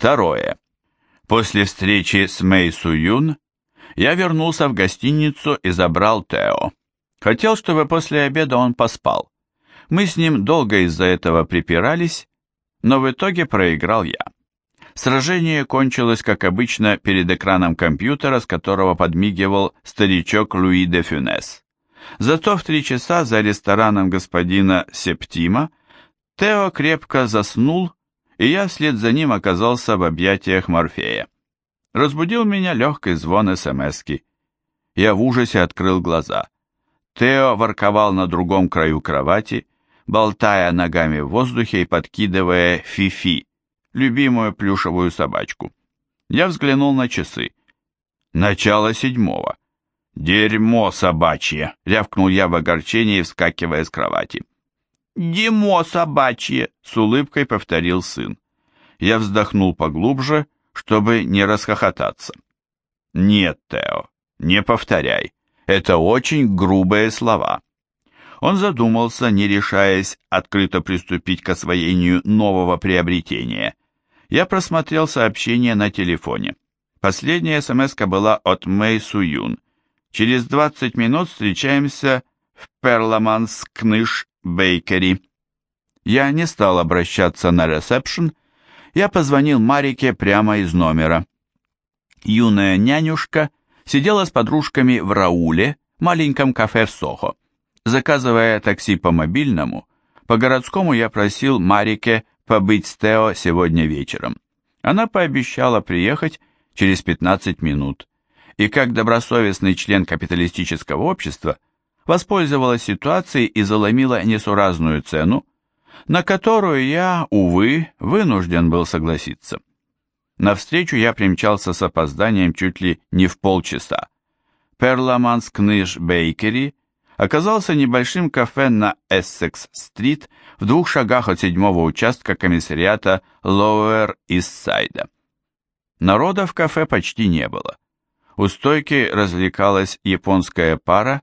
Второе. После встречи с Мэй Су Юн я вернулся в гостиницу и забрал Тео. Хотел, чтобы после обеда он поспал. Мы с ним долго из-за этого припирались, но в итоге проиграл я. Сражение кончилось, как обычно, перед экраном компьютера, с которого подмигивал старичок Луи де Фюнес. Зато в три часа за рестораном господина Септима Тео крепко заснул и я вслед за ним оказался в объятиях Морфея. Разбудил меня легкий звон СМСки. Я в ужасе открыл глаза. Тео ворковал на другом краю кровати, болтая ногами в воздухе и подкидывая Фифи, -фи, любимую плюшевую собачку. Я взглянул на часы. Начало седьмого. «Дерьмо собачье!» — рявкнул я в огорчении, вскакивая с кровати. «Димо собачье!» — с улыбкой повторил сын. Я вздохнул поглубже, чтобы не расхохотаться. «Нет, Тео, не повторяй. Это очень грубые слова». Он задумался, не решаясь открыто приступить к освоению нового приобретения. Я просмотрел сообщение на телефоне. Последняя смс была от Мэй Су Юн. «Через 20 минут встречаемся в Перламанскныш Бейкери. Я не стал обращаться на ресепшн, я позвонил Марике прямо из номера. Юная нянюшка сидела с подружками в Рауле, маленьком кафе в Сохо. Заказывая такси по мобильному, по городскому я просил Марике побыть с Тео сегодня вечером. Она пообещала приехать через 15 минут. И как добросовестный член капиталистического общества – воспользовалась ситуацией и заломила несуразную цену, на которую я, увы, вынужден был согласиться. Навстречу я примчался с опозданием чуть ли не в полчаса. Перламанскныш Бейкери оказался небольшим кафе на Эссекс-стрит в двух шагах от седьмого участка комиссариата Лоуэр Иссайда. Народа в кафе почти не было. У стойки развлекалась японская пара,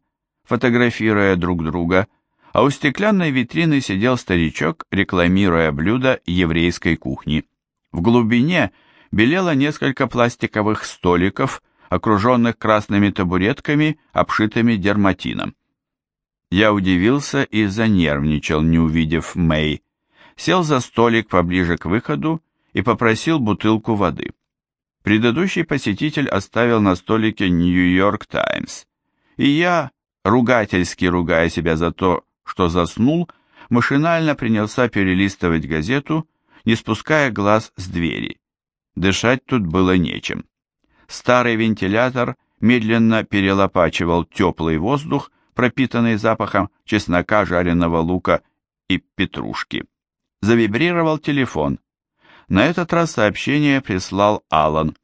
фотографируя друг друга, а у стеклянной витрины сидел старичок, рекламируя блюда еврейской кухни. В глубине белело несколько пластиковых столиков, окруженных красными табуретками, обшитыми дерматином. Я удивился и занервничал, не увидев Мэй. Сел за столик поближе к выходу и попросил бутылку воды. Предыдущий посетитель оставил на столике «Нью-Йорк Таймс», и я, ругательски ругая себя за то, что заснул, машинально принялся перелистывать газету, не спуская глаз с двери. Дышать тут было нечем. Старый вентилятор медленно перелопачивал теплый воздух, пропитанный запахом чеснока, жареного лука и петрушки. Завибрировал телефон. На этот раз сообщение прислал Алан.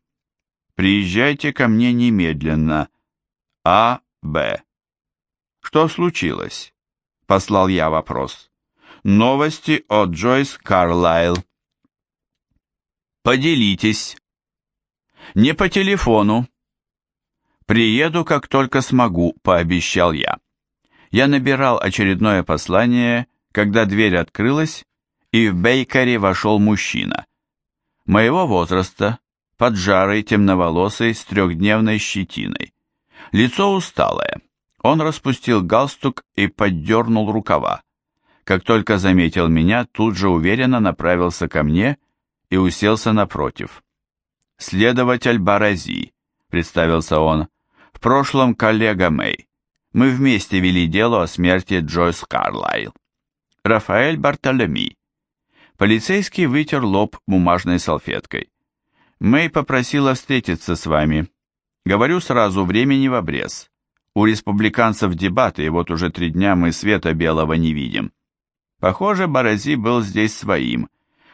«Приезжайте ко мне немедленно. А. Б». Что случилось? Послал я вопрос. Новости от Джойс Карлайл. Поделитесь. Не по телефону. Приеду, как только смогу, пообещал я. Я набирал очередное послание, когда дверь открылась, и в Бейкере вошел мужчина. Моего возраста, поджарый, темноволосый, с трехдневной щетиной. Лицо усталое. Он распустил галстук и поддернул рукава. Как только заметил меня, тут же уверенно направился ко мне и уселся напротив. «Следователь Барази», — представился он, — «в прошлом коллега Мэй. Мы вместе вели дело о смерти Джойс Карлайл». «Рафаэль Бартолеми». Полицейский вытер лоб бумажной салфеткой. «Мэй попросила встретиться с вами. Говорю сразу, времени в обрез. У республиканцев дебаты, вот уже три дня мы света белого не видим. Похоже, Борези был здесь своим.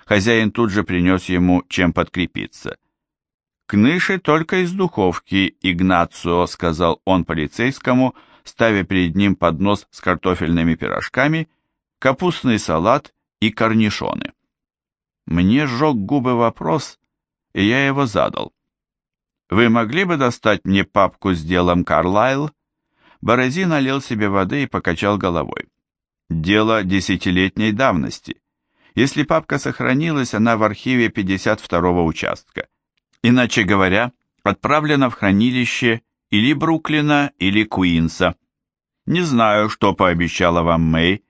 Хозяин тут же принес ему чем подкрепиться. «Кныши только из духовки, Игнацио», — сказал он полицейскому, ставя перед ним поднос с картофельными пирожками, капустный салат и корнишоны. Мне сжег губы вопрос, и я его задал. «Вы могли бы достать мне папку с делом Карлайл?» Борозин налил себе воды и покачал головой. Дело десятилетней давности. Если папка сохранилась, она в архиве 52-го участка. Иначе говоря, отправлена в хранилище или Бруклина, или Куинса. Не знаю, что пообещала вам Мэй,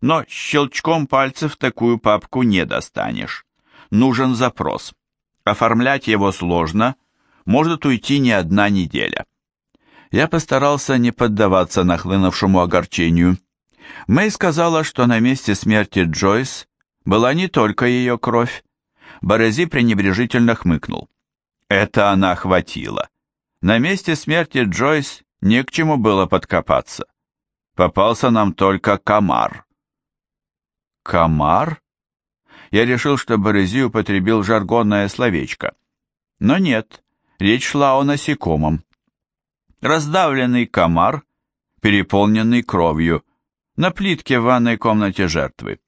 но щелчком пальцев такую папку не достанешь. Нужен запрос. Оформлять его сложно, может уйти не одна неделя. Я постарался не поддаваться нахлынувшему огорчению. Мэй сказала, что на месте смерти Джойс была не только ее кровь. Борези пренебрежительно хмыкнул. Это она хватило. На месте смерти Джойс не к чему было подкопаться. Попался нам только комар. Комар? Я решил, что Борези употребил жаргонное словечко. Но нет, речь шла о насекомом раздавленный комар, переполненный кровью, на плитке в ванной комнате жертвы.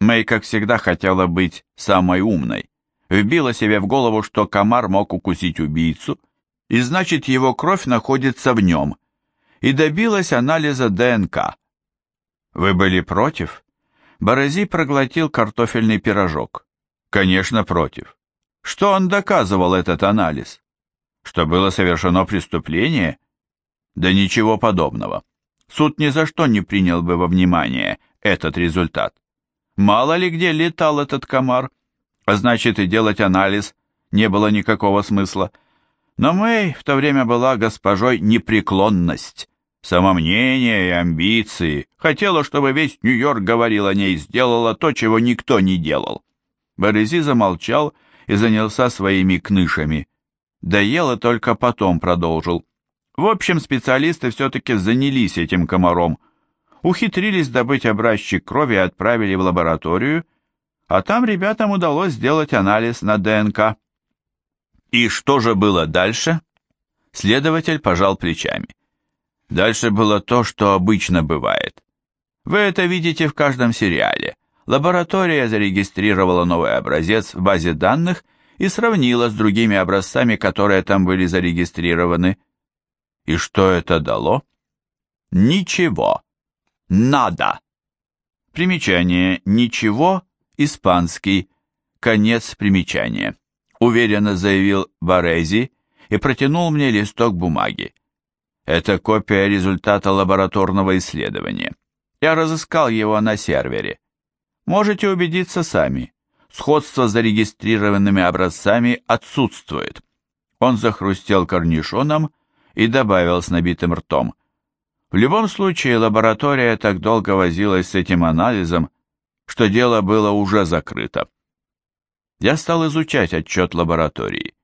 Мэй, как всегда, хотела быть самой умной. Вбила себе в голову, что комар мог укусить убийцу, и значит, его кровь находится в нем. И добилась анализа ДНК. «Вы были против?» Борези проглотил картофельный пирожок. «Конечно, против. Что он доказывал, этот анализ? Что было совершено преступление?» Да ничего подобного. Суд ни за что не принял бы во внимание этот результат. Мало ли где летал этот комар, а значит и делать анализ не было никакого смысла. Но Мэй в то время была госпожой непреклонность, самомнение и амбиции, хотела, чтобы весь Нью-Йорк говорил о ней, сделала то, чего никто не делал. Борези замолчал и занялся своими кнышами. Доела только потом продолжил. В общем, специалисты все-таки занялись этим комаром. Ухитрились добыть образчик крови и отправили в лабораторию, а там ребятам удалось сделать анализ на ДНК. И что же было дальше? Следователь пожал плечами. Дальше было то, что обычно бывает. Вы это видите в каждом сериале. Лаборатория зарегистрировала новый образец в базе данных и сравнила с другими образцами, которые там были зарегистрированы. И что это дало? Ничего. Надо. Примечание «ничего» испанский. Конец примечания. Уверенно заявил Борези и протянул мне листок бумаги. Это копия результата лабораторного исследования. Я разыскал его на сервере. Можете убедиться сами. Сходство с зарегистрированными образцами отсутствует. Он захрустел корнишоном и добавил с набитым ртом. В любом случае, лаборатория так долго возилась с этим анализом, что дело было уже закрыто. Я стал изучать отчет лаборатории.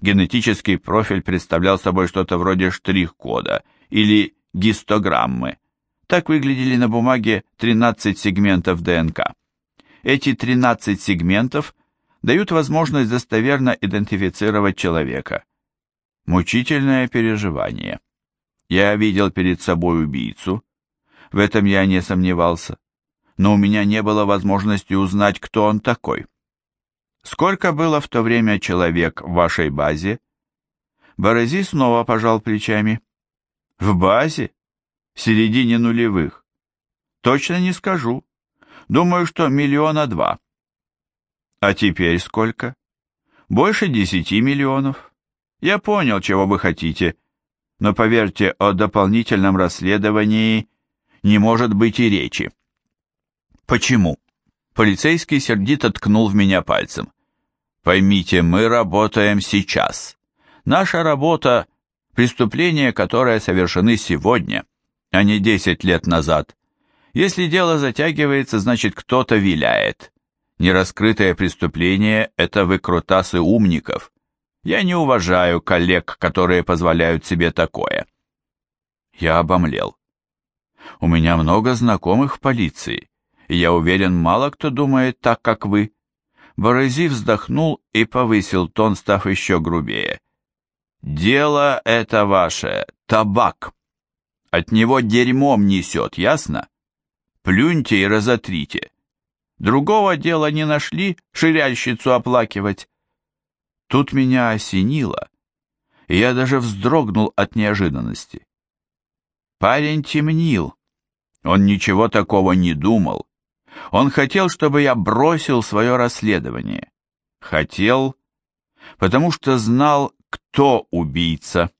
Генетический профиль представлял собой что-то вроде штрих-кода или гистограммы. Так выглядели на бумаге 13 сегментов ДНК. Эти 13 сегментов дают возможность достоверно идентифицировать человека мучительное переживание. Я видел перед собой убийцу, в этом я не сомневался, но у меня не было возможности узнать, кто он такой. Сколько было в то время человек в вашей базе? Борози снова пожал плечами. В базе? В середине нулевых. Точно не скажу. Думаю, что миллиона два. А теперь сколько? Больше десяти миллионов. Я понял, чего вы хотите, но поверьте, о дополнительном расследовании не может быть и речи. Почему? Полицейский сердито ткнул в меня пальцем. Поймите, мы работаем сейчас. Наша работа – преступления, которые совершены сегодня, а не 10 лет назад. Если дело затягивается, значит кто-то виляет. Нераскрытое преступление – это выкрутасы умников. Я не уважаю коллег, которые позволяют себе такое. Я обомлел. У меня много знакомых в полиции, и я уверен, мало кто думает так, как вы. Борези вздохнул и повысил тон, став еще грубее. «Дело это ваше, табак. От него дерьмом несет, ясно? Плюньте и разотрите. Другого дела не нашли ширяльщицу оплакивать. Тут меня осенило, и я даже вздрогнул от неожиданности. Парень темнил. Он ничего такого не думал. Он хотел, чтобы я бросил свое расследование. Хотел, потому что знал, кто убийца.